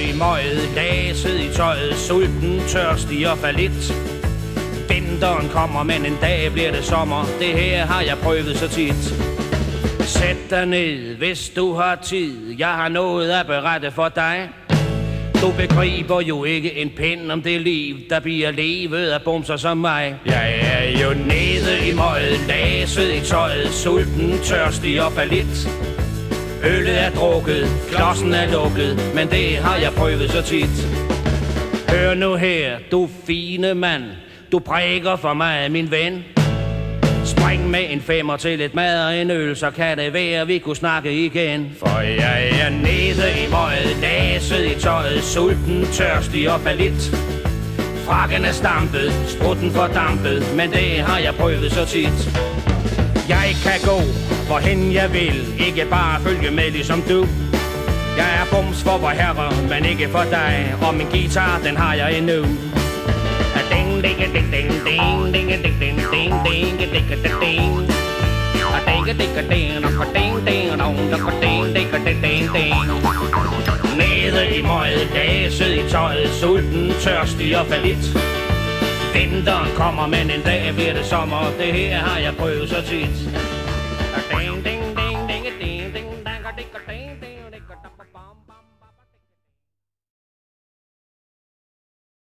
I møget, laset i tøjet, sulten, tørstig og falit. Vinteren kommer, men en dag bliver det sommer. Det her har jeg prøvet så tit. Sæt dig ned, hvis du har tid. Jeg har noget at berette for dig. Du begriber jo ikke en pind om det liv, der bliver levet af bumser som mig. Jeg er jo nede i møget, laset i tøjet, sulten, tørstig og falit. Øllet er drukket, klodsen er lukket, men det har jeg prøvet så tit. Hør nu her, du fine mand, du prikker for mig, min ven. Spring med en femmer til et mad og en øl, så kan det være, vi kunne snakke igen. For jeg er nede i møget, laset i tøjet, sulten, tørstig og falit. Frakken er stampet, sprutten fordampet, men det har jeg prøvet så tit. Jeg kan gå, hvorhen jeg vil, ikke bare følge med ligesom du. Jeg er bums for vor herre, men ikke for dig, og min guitar, den har jeg endnu. Ding ding ding ding ding ding ding ding ding ding ding ding ding ding ding, ding ding ding ding ding ding ding ding ding ding ding Nede i møget, ding, i tøjet, sulten, tørstig og falit. Vinteren kommer, men en dag bliver det sommer. Det her har jeg prøvet så tit.